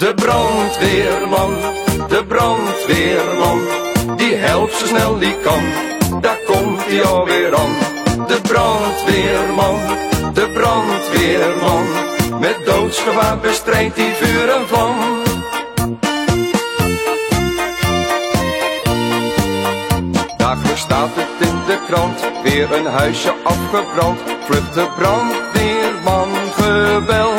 De brandweerman, de brandweerman, die helpt zo snel die kan, daar komt hij alweer aan. De brandweerman, de brandweerman, met doodsgevaar bestrijdt die vuur en vlam. Dagelijks staat het in de krant, weer een huisje afgebrand, vlucht de brandweerman geweld.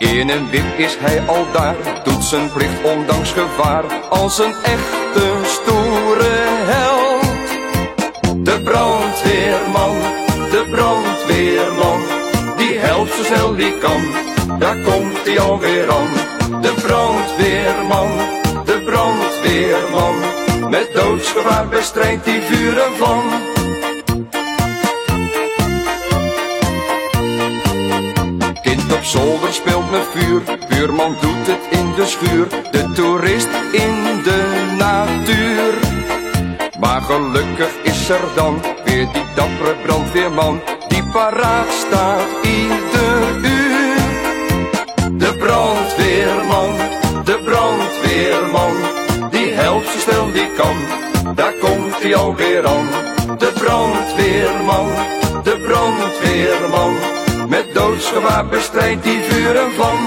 In een wip is hij al daar, doet zijn plicht ondanks gevaar. Als een echte stoere held. De brandweerman, de brandweerman. Die helpt zo snel die kan, daar komt hij alweer aan. De brandweerman, de brandweerman. Met doodsgevaar bestrijdt die vuur en zolder speelt met vuur, buurman doet het in de schuur. De toerist in de natuur. Maar gelukkig is er dan weer die dappere brandweerman die paraat staat ieder uur. De brandweerman, de brandweerman, die helpt zo snel die kan, daar komt hij alweer aan. De brandweerman, de brandweerman, met doodsgevaar bestrijdt die vuur en vlam.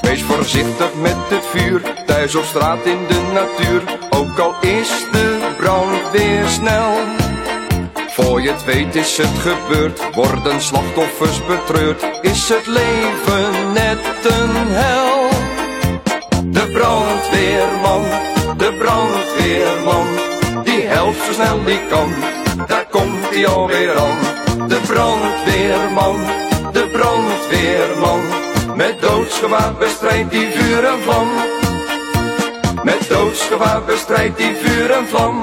Wees voorzichtig met het vuur, thuis op straat in de natuur. Ook al is de brandweer snel. Voor je het weet is het gebeurd, worden slachtoffers betreurd. Is het leven net een hel? De brandweerman, de brandweerman, Daar komt hij alweer aan. De brandweerman, de brandweerman. Met doodsgevaar bestrijdt die vuur en vlam. Met doodsgevaar bestrijdt die vuur en vlam.